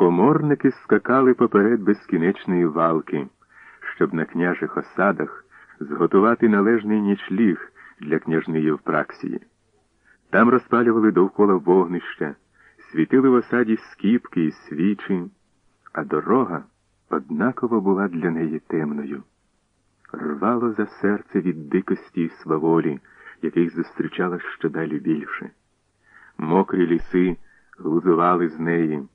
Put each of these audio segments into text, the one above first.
Коморники скакали поперед безкінечної валки, щоб на княжих осадах зготувати належний нічліг для княжної Євпраксії. Там розпалювали довкола вогнища, світили в осаді скіпки і свічі, а дорога однаково була для неї темною. Рвало за серце від дикості і сваволі, яких зустрічала щодалі більше. Мокрі ліси глузували з неї,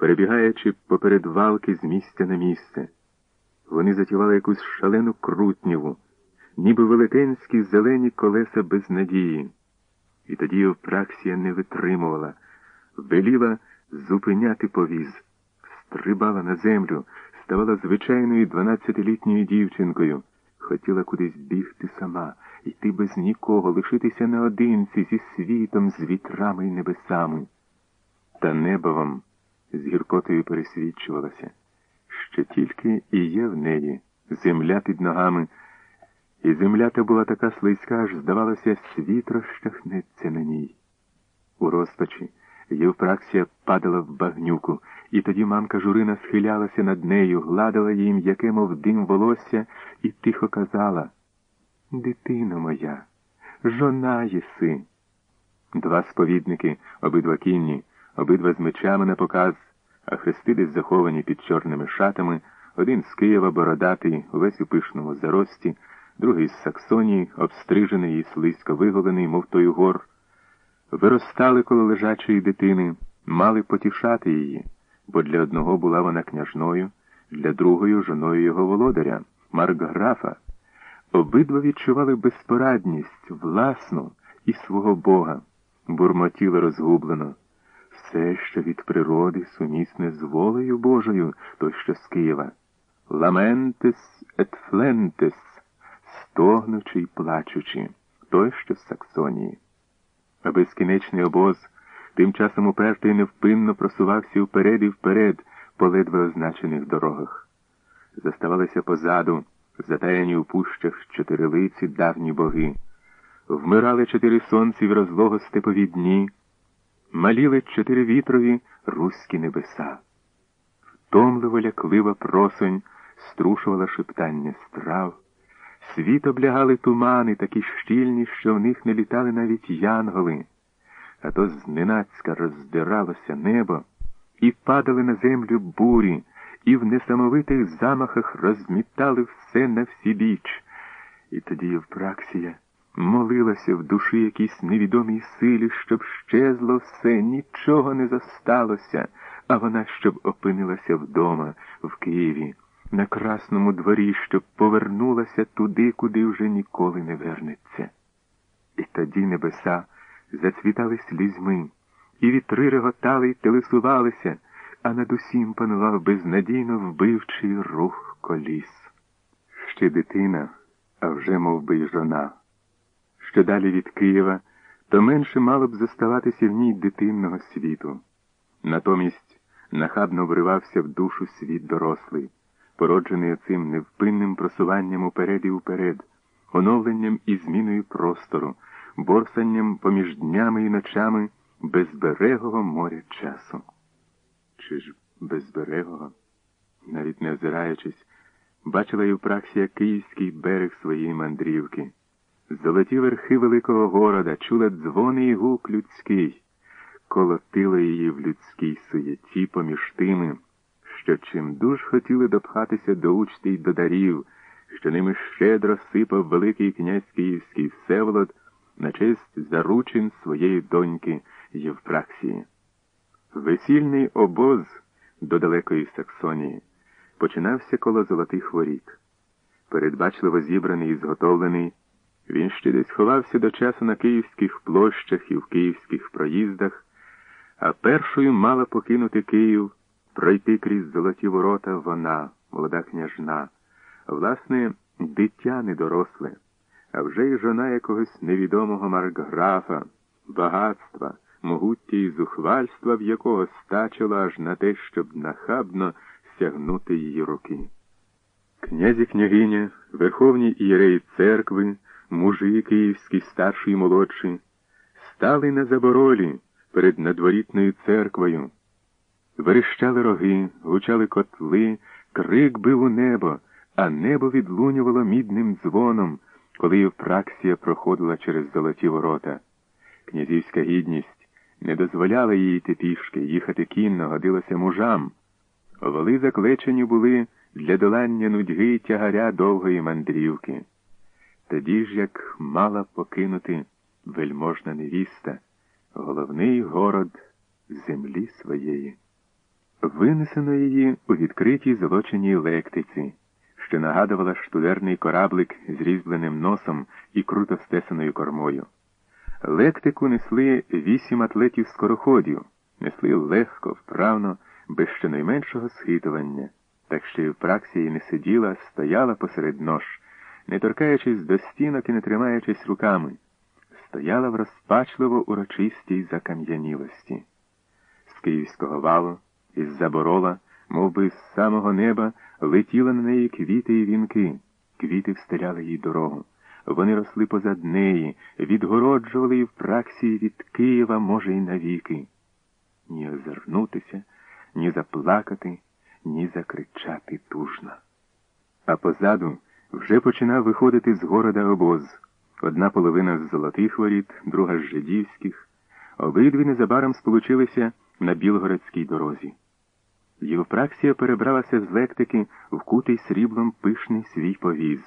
перебігаючи поперед валки з місця на місце. Вони затівали якусь шалену крутніву, ніби велетенські зелені колеса без надії. І тоді Євпраксія не витримувала, веліла зупиняти повіз, стрибала на землю, ставала звичайною дванадцятилітньою дівчинкою, хотіла кудись бігти сама, йти без нікого, лишитися наодинці зі світом, з вітрами і небесами. Та небо вам з гіркотою пересвідчувалося, що тільки і є в неї земля під ногами. І земля та була така слизька, аж, здавалося, світ розчахнеться на ній. У розпачі Євпраксія падала в багнюку, і тоді мамка Журина схилялася над нею, гладила їй м'яке, мов дим волосся, і тихо казала Дитино моя, жона єси. Два сповідники, обидва кінні, обидва з мечами на показ, а хрести десь заховані під чорними шатами, один з Києва бородатий, увесь у пишному зарості другий з Саксонії, обстрижений і слизько виголений, мов той гор, виростали коло лежачої дитини, мали потішати її, бо для одного була вона княжною, для другої жоною його володаря, Маркграфа. Обидва відчували безпорадність, власну і свого Бога, бурмотіли розгублено. Все, що від природи сумісне з волею Божою, той, що з Києва. Gementes et flentes стогнучи й плачучи, той, що з Саксонії. А безкінечний обоз тим часом уперто й невпинно просувався вперед і вперед по ледве означених дорогах. Заставалися позаду, затаяні у пущах чотирилиці давні боги, вмирали чотири сонці в розлого степові дні, маліли чотири вітрові руські небеса. Втомливо ляклива просонь струшувала шептання страв. Світ облягали тумани, такі щільні, що в них не літали навіть янголи, а то зненацька роздиралося небо, і падали на землю бурі, і в несамовитих замахах розмітали все на всі біч. І тоді Євпраксія молилася в душі якійсь невідомій силі, щоб щезло все, нічого не зосталося, а вона щоб опинилася вдома, в Києві на красному дворі, щоб повернулася туди, куди вже ніколи не вернеться. І тоді небеса зацвітали слізьми, і вітри реготали й телесувалися, а над усім панував безнадійно вбивчий рух коліс. Ще дитина, а вже мов би й жона. Що далі від Києва, то менше мало б заставатися в ній дитинного світу. Натомість нахабно вривався в душу світ дорослий породжений цим невпинним просуванням уперед і уперед, оновленням і зміною простору, борсанням поміж днями і ночами безберегого моря часу. Чи ж безберегого, навіть не озираючись, бачила Євпраксія київський берег своєї мандрівки, золоті верхи великого города, чула дзвони і гук людський, колотила її в людській суєті поміж тими що чим дуж хотіли допхатися до учти й до дарів, що ними щедро сипав Великий князь Київський Всеволод на честь заручин своєї доньки Євпраксії. Весільний обоз до далекої Саксонії починався коло золотих воріт. Передбачливо зібраний і зготовлений, він ще десь ховався до часу на київських площах і в київських проїздах, а першою мала покинути Київ пройти крізь золоті ворота вона, молода княжна, власне, дитя недоросле, а вже й жона якогось невідомого маркграфа, багатства, могуття і зухвальства, в якого стачило аж на те, щоб нахабно сягнути її руки. Князі княгиня, верховні ієреї церкви, мужі київські, старші і молодші, стали на заборолі перед надворітною церквою Верещали роги, гучали котли, крик бив у небо, а небо відлунювало мідним дзвоном, коли Євпраксія проходила через золоті ворота. Князівська гідність не дозволяла їй йти пішки, їхати кінно годилося мужам. Воли заклечені були для долання нудьги тягаря довгої мандрівки. Тоді ж, як мала покинути вельможна невіста, головний город землі своєї. Винесено її у відкритій золоченій лектиці, що нагадувала штудерний кораблик з різьбленим носом і круто стесаною кормою. Лектику несли вісім атлетів скороходів, несли легко, вправно, без щонайменшого схитування, так що і в праксії не сиділа, стояла посеред нож, не торкаючись до стінок і не тримаючись руками, стояла в розпачливо урочистій закам'янілості. З київського валу, із заборола, мов би, з самого неба, летіли на неї квіти і вінки, квіти встеляли їй дорогу. Вони росли позад неї, відгороджували її в праксії від Києва, може, й навіки. Ні озирнутися, ні заплакати, ні закричати тужно. А позаду вже починав виходити з города обоз. Одна половина з золотих воріт, друга з жидівських. Обидві незабаром сполучилися на Білгородській дорозі. Євпраксія перебралася з лектики в кутий сріблом пишний свій повіз.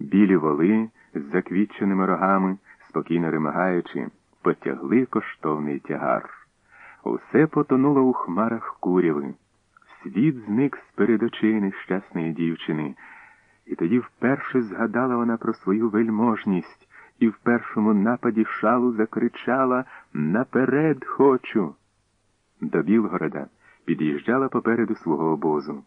Білі воли з заквітченими рогами, спокійно римагаючи, потягли коштовний тягар. Усе потонуло у хмарах куряви. Світ зник з перед очей нещасної дівчини, і тоді вперше згадала вона про свою вельможність і в першому нападі шалу закричала Наперед хочу. До Білгорода під'їжджала попереду свого обозу.